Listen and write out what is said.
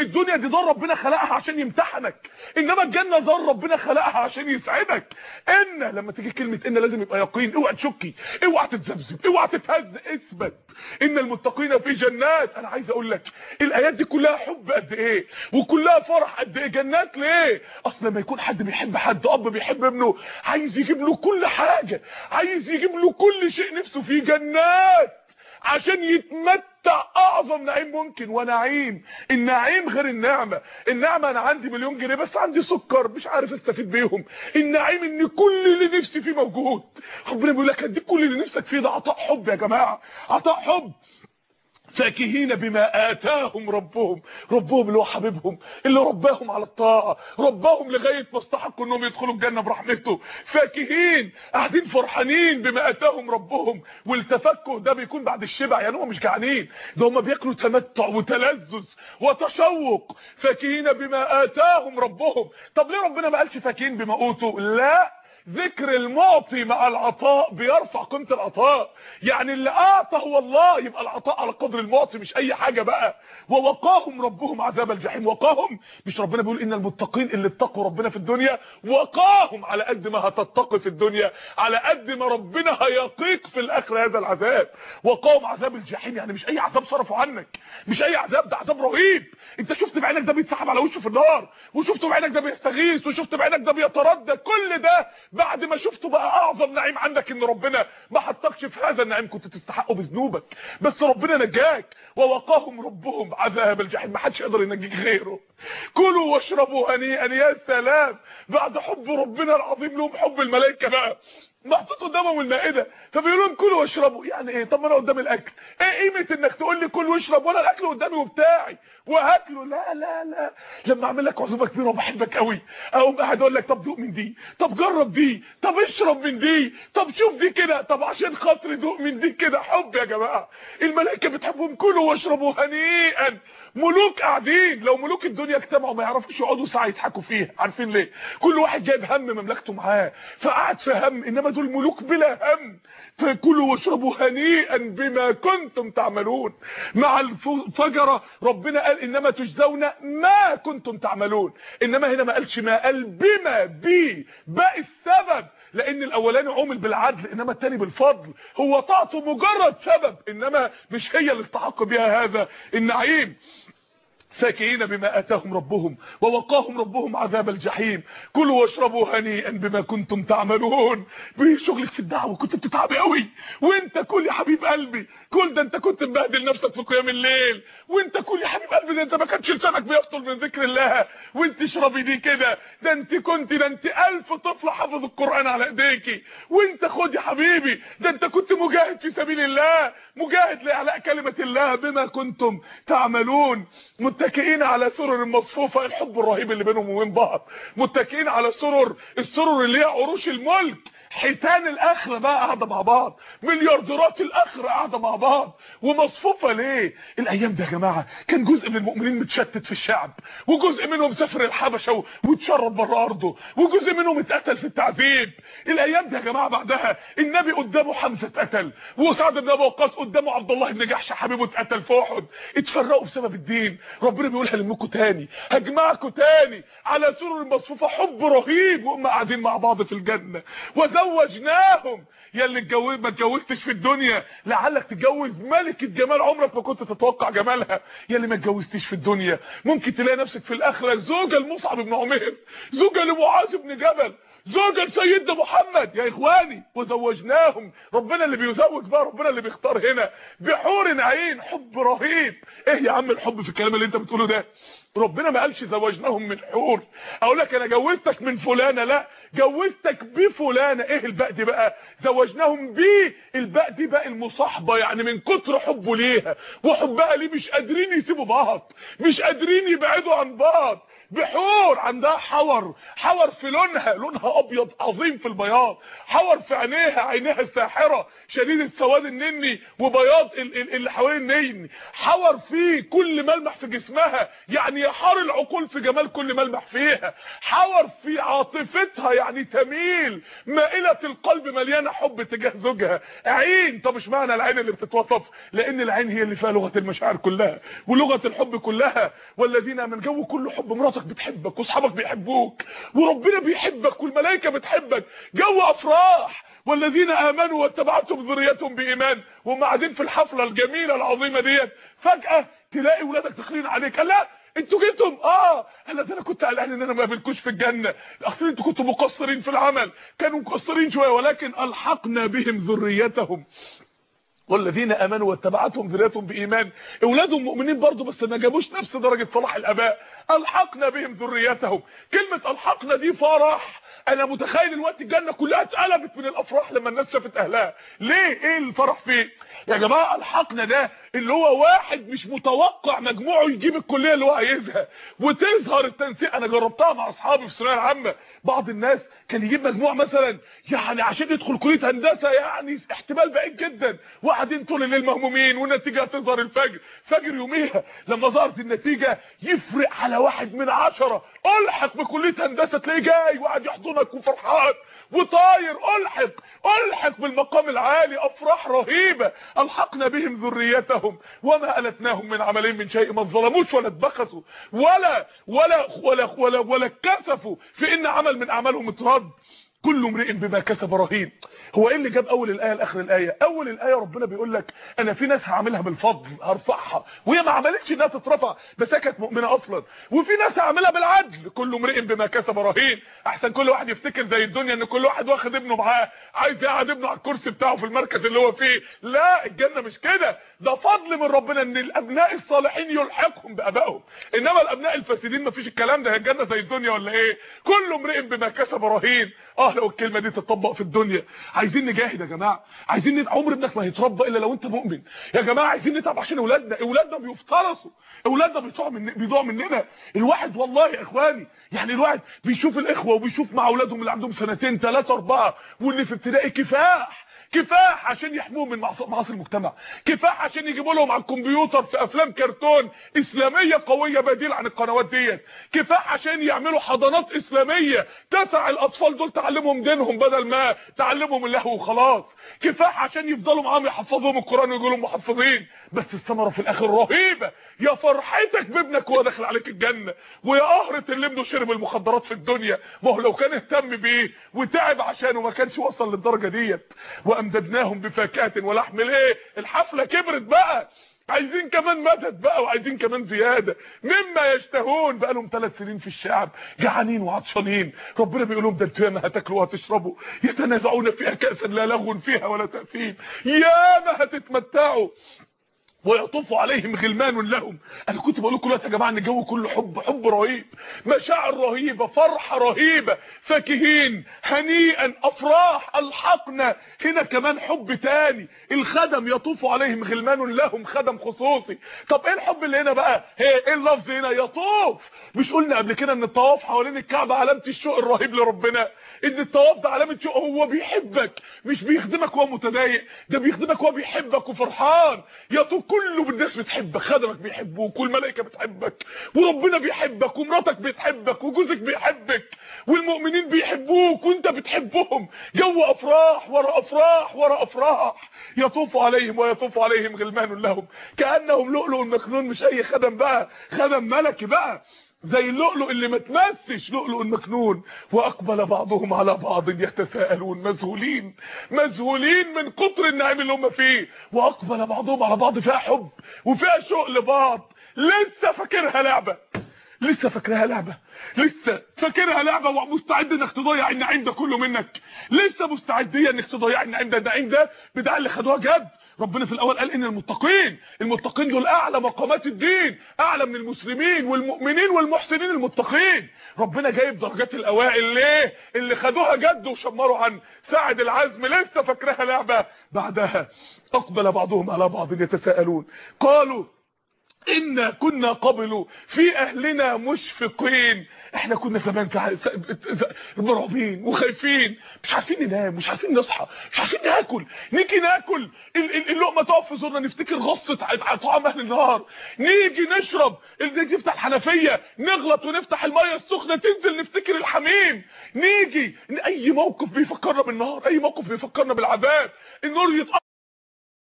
الدنيا دي دار ربنا خلقها عشان يمتحنك. إنما الجنة دار ربنا خلقها عشان يسعدك. إن لما تيجي كلمة إن لازم يبقى يقين. اوعى تشكي. اوعى تتذبذب. اوعى تتهز. اثبت. إن المتقين في جنات. أنا عايز أقول لك الآيات دي كلها حب قد إيه؟ وكلها فرح قد إيه؟ جنات ليه؟ أصل لما يكون حد بيحب حد أب بيحب ابنه عايز يجيب له كل حاجة. عايز يجيب له كل شيء نفسه فيه جنات. عشان يتمتع أعظم نعيم ممكن ونعيم. النعيم غير النعمة. النعمة أنا عندي مليون جنيه بس عندي سكر مش عارف أستفيد بيهم. النعيم إن كل اللي نفسي فيه موجود. ربنا بيقول لك اديك كل اللي نفسك فيه ده عطاء حب يا جماعة. عطاء حب. فاكهين بما آتاهم ربهم. ربهم اللي هو حبيبهم اللي رباهم على الطاعة رباهم لغاية ما استحقوا إنهم يدخلوا الجنة برحمته. فاكهين قاعدين فرحانين بما آتاهم ربهم. والتفكه ده بيكون بعد الشبع يعني هم مش جعانين. ده هم بياكلوا تمتع وتلذذ وتشوق. فاكهين بما آتاهم ربهم. طب ليه ربنا ما قالش فاكهين بما أوتوا؟ لا ذكر المعطي مع العطاء بيرفع قيمة العطاء. يعني اللي أعطى هو الله يبقى العطاء على قدر المعطي مش أي حاجة بقى. ووقاهم ربهم عذاب الجحيم. وقاهم مش ربنا بيقول إن المتقين اللي اتقوا ربنا في الدنيا؟ وقاهم على قد ما هتتقي في الدنيا على قد ما ربنا هيقيك في الاخره هذا العذاب. وقاهم عذاب الجحيم. يعني مش أي عذاب صرفوا عنك مش أي عذاب ده عذاب رهيب. أنت شفت بعينك ده بيتسحب على وشه في النار وشفت بعينك ده بيستغيث وشفت بعينك ده بيتردد. كل ده بعد ما شفته بقى أعظم نعيم عندك إن ربنا ما حطكش في هذا النعيم كنت تستحقه بذنوبك. بس ربنا نجاك ووقاهم ربهم عذاب الجحيم. ما حدش يقدر ينجيك غيره. كلوا واشربوا هنيئا يا سلام. بعد حب ربنا العظيم لهم حب الملائكة بقى. محطوط قدامهم المائدة فبيقولوا لهم كلوا واشربوا. يعني إيه؟ طب ما أنا قدام الأكل. إيه قيمة إنك تقول لي كل واشرب وأنا الأكل قدامي وبتاعي وهاكله؟ لا لا لا. لما أعمل لك عزومة كبيرة وبحبك قوي أقوم قاعد أقول لك طب دوق من دي طب جرب دي طب اشرب من دي طب شوف دي كده. طب عشان خاطري دوق من دي كده. حب يا جماعة. الملائكة بتحبهم كلوا واشربوا هنيئا. ملوك قاعدين. لو ملوك الدنيا اجتمعوا ما يعرفوش يقعدوا ساعة يضحكوا فيها. عارفين ليه؟ كل واحد جايب هم مملكته معاه. فقعد في هم إنما دول ملوك بلا هم. فكلوا واشربوا هنيئا بما كنتم تعملون. مع الفجره ربنا قال إنما تجزون ما كنتم تعملون. إنما هنا ما قالش ما قال بما بي. باقي السبب. لأن الاولاني عمل بالعدل إنما الثاني بالفضل. هو طاعته مجرد سبب إنما مش هي اللي استحق بها هذا النعيم. فاكهين بما آتاهم ربهم ووقاهم ربهم عذاب الجحيم. كلوا واشربوا هنيئا بما كنتم تعملون. بشغلك في الدعوة كنت بتتعبي قوي. وانت كل يا حبيب قلبي كل ده انت كنت مبهدل نفسك في قيام الليل. وانت كل يا حبيب قلبي ده انت ما كانش لسانك بيفطر من ذكر الله. وانت اشربي دي كده. ده انت كنت ده انت ألف طفل حافظ القرآن على إيديكي. وانت خد يا حبيبي ده انت كنت مجاهد في سبيل الله. مجاهد لإعلاء كلمة الله بما كنتم تعملون. متكئين على سرر مصفوفة الحب الرهيب اللي بينهم وبين بعض. متكئين على سرر السرر اللي هي عروش الملك. حيتان الاخره بقى قاعدة مع بعض. مليارديرات الاخره قاعدة مع بعض. ومصفوفة ليه؟ الأيام ده يا جماعة كان جزء من المؤمنين متشتت في الشعب وجزء منهم سافر الحبشة واتشرد بره أرضه وجزء منهم اتقتل في التعذيب. الأيام دي يا جماعة بعدها النبي قدامه حمزة اتقتل وسعد بن أبي وقاص قدامه عبد الله بن جحش حبيبه اتقتل في أحد. اتفرقوا بسبب الدين. ربنا بيقول هلمكم تاني. هجمعكم تاني على سرر المصفوفه حب رهيب وهم قاعدين مع بعض في الجنة. وزوجناهم يا اللي اتجوز ما اتجوزتش في الدنيا لعلك تتجوز ملكه جمال عمرك ما كنت تتوقع جمالها. يا اللي ما اتجوزتش في الدنيا ممكن تلاقي نفسك في الآخرة زوجة لمصعب بن عمير زوجة لمعاذ بن جبل زوجة لسيدنا محمد. يا إخواني وزوجناهم. ربنا اللي بيزوج بقى ربنا اللي بيختار هنا. بحور عين حب رهيب. إيه يا عم الحب في الكلام اللي أنت بتقوله ده؟ ربنا ما قالش زوجناهم من حور. أقول لك أنا جوزتك من فلانة لا جوزتك بفلانة. إيه الباء دي بقى؟ زوجناهم بيه. الباء دي بقى المصاحبة يعني من كتر حبه ليها. وحبها ليه؟ مش قادرين يسيبوا بعض مش قادرين يبعدوا عن بعض. بحور عندها حور حور في لونها لونها أبيض عظيم في البياض حور في عينيها عينيها ساحرة شديد السواد النني وبياض اللي حوالين النين. حور فيه كل ملمح في جسمها يعني يحار العقول في جمال كل ملمح فيها. حور في عاطفتها يعني تميل مائلة القلب مليانة حب تجاه زوجها. عين طب مش معنى العين اللي بتتوصف؟ لأن العين هي اللي فيها لغة المشاعر كلها ولغة الحب كلها. والذين من جو كله حب مراتك بتحبك وأصحابك بيحبوك وربنا بيحبك والملائكة بتحبك. جو أفراح. والذين آمنوا واتبعتهم ذريتهم بإيمان وهم قاعدين في الحفلة الجميلة العظيمة ديت. فجأة تلاقي ولادك داخلين عليك. لا أنتوا جيتم. آه. أنا ده أنا كنت قلقان إن أنا ما اقابلكوش في الجنة. أصل أنتوا كنتوا مقصرين في العمل. كانوا مقصرين شوية ولكن ألحقنا بهم ذريتهم. والذين آمنوا واتبعتهم ذريتهم بإيمان. أولادهم مؤمنين برضه بس ما جابوش نفس درجة صلاح الآباء. ألحقنا بهم ذريتهم. كلمة ألحقنا دي فرح. أنا متخيل الوقت الجنة كلها اتقلبت من الأفراح لما الناس شافت أهلها. ليه؟ إيه الفرح فيه يا جماعة ألحقنا ده اللي هو واحد مش متوقع مجموعه يجيب الكلية اللي هو عايزها. وتظهر التنسيق. أنا جربتها مع أصحابي في الثانوية العامة. بعض الناس كان يجيب مجموع مثلا يعني عشان يدخل كلية هندسة يعني احتمال بعيد جدا. وقاعدين طول الليل مهمومين والنتيجة هتظهر الفجر. فجر يوميها لما ظهرت النتيجة يفرق على واحد من عشرة. ألحق بكلية هندسة تلاقيه جاي وقاعد يحضنك وفرحان وطاير. ألحق ألحق بالمقام العالي. أفراح رهيبة. ألحقنا بهم ذريتهم وما ألتناهم من عملهم من شيء ما ظلموش ولا اتبخسوا ولا ولا ولا ولا, ولا كسفوا في إن عمل من أعمالهم اترد. كل امرئ بما كسب رهين. هو إيه اللي جاب أول الآية لآخر الآية؟ أول الآية ربنا بيقول لك أنا في ناس هعملها بالفضل هرفعها. وهي ما عملتش إنها تترفع بس كانت مؤمنة أصلا. وفي ناس هعملها بالعدل. كل امرئ بما كسب رهين. أحسن كل واحد يفتكر زي الدنيا إن كل واحد واخد ابنه معاه. عايز يقعد ابنه على الكرسي بتاعه في المركز اللي هو فيه. لا الجنة مش كده. ده فضل من ربنا إن الأبناء الصالحين يلحقهم بآبائهم. إنما الأبناء الفاسدين مفيش الكلام ده. هي الجنة زي الدنيا ولا إيه؟ كل امرئ بما كسب رهين. آه لو الكلمة دي تطبق في الدنيا. عايزين نجاهد يا جماعة. عايزين ند... عمر ابنك ما هيتربى إلا لو أنت مؤمن. يا جماعة عايزين نتعب عشان أولادنا. أولادنا بيفترسوا. أولادنا بيضيعوا من بيضيعوا مننا. الواحد والله يا إخواني يعني الواحد بيشوف الإخوة وبيشوف مع أولادهم اللي عندهم سنتين ثلاثة أربعة واللي في ابتدائي كفاح. كفاح عشان يحموهم من معاصي المجتمع. كفاح عشان يجيبوا لهم على الكمبيوتر في أفلام كرتون إسلامية قوية بديل عن القنوات ديت كفاح عشان يعملوا حضانات إسلامية تسع الأطفال دول تعلمهم دينهم بدل ما تعلمهم اللهو وخلاص. كفاح عشان يفضلوا معاهم يحفظوهم القرآن ويقولوا محفظين بس الثمرة في الآخر رهيبة. يا فرحتك بابنك وهو داخل عليك الجنة. ويا قهرة اللي ابنه شرب المخدرات في الدنيا. ما هو لو كان اهتم بيه وتعب عشانه ما كانش وصل للدرجة ديت. وأمددناهم بفاكهة ولحم. إيه الحفلة كبرت بقى. عايزين كمان مدد بقى وعايزين كمان زيادة. مما يشتهون بقى لهم ثلاث سنين في الشعب. جعانين وعطشانين. ربنا بيقول لهم ده أنتوا هتاكلوا وهتشربوا. يتنازعون فيها كاسا لا لغو فيها ولا تأثيم. يا ما هتتمتعوا. ويطوف عليهم غلمان لهم. أنا كنت بقول لكم يا جماعة إن الجو كله حب حب رهيب مشاعر رهيبة فرحة رهيبة فاكهين هنيئا أفراح ألحقنا. هنا كمان حب تاني. الخدم يطوف عليهم غلمان لهم خدم خصوصي. طب إيه الحب اللي هنا بقى؟ هي إيه اللفظ هنا؟ يطوف. مش قلنا قبل كده إن الطواف حوالين الكعبة علامة الشوق الرهيب لربنا؟ إن الطواف ده علامة شوق هو بيحبك مش بيخدمك وهو متضايق ده بيخدمك وهو بيحبك وفرحان. يطوف كله الناس بتحبك خدمك بيحبوك والملائكة بتحبك وربنا بيحبك ومراتك بتحبك وجوزك بيحبك والمؤمنين بيحبوك وانت بتحبهم. جو أفراح ورا أفراح ورا أفراح. يطوف عليهم ويطوف عليهم غلمان لهم كأنهم لؤلؤ مكنون مش أي خدم بقى خدم ملكي بقى. زي اللؤلؤ اللي ما تمسش لؤلؤ المكنون وأقبل بعضهم على بعض يتساءلون مذهولين مذهولين من كتر النعيم اللي هم فيه. وأقبل بعضهم على بعض فيها حب وفيها شوق لبعض. لسه فاكرها لعبة. لسه فاكرها لعبة. لسه فاكرها لعبة ومستعد إنك تضيع النعيم ده كله منك. لسه مستعدية إنك تضيع النعيم ده. النعيم ده بتاع اللي خدوها جد. ربنا في الأول قال إن المتقين المتقين دول أعلى مقامات الدين أعلى من المسلمين والمؤمنين والمحسنين المتقين. ربنا جايب درجات الأوائل ليه؟ اللي خدوها جد وشمروا عن ساعد العزم لسه فاكرها لعبة بعدها. أقبل بعضهم على بعض يتساءلون. قالوا إنا كنا قبل في أهلنا مشفقين. إحنا كنا زمان مرعوبين وخايفين. مش عارفين ننام مش عارفين نصحى مش عارفين ناكل. نيجي ناكل. اللقمة تقف في زورنا نفتكر غصة طعام أهل النهار. نيجي نشرب نيجي نفتح الحنفية نغلط ونفتح المية السخنة تنزل نفتكر الحميم. نيجي أي موقف بيفكرنا بالنهار أي موقف بيفكرنا بالعذاب. النور يتقطع